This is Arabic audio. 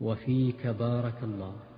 وفيك بارك الله.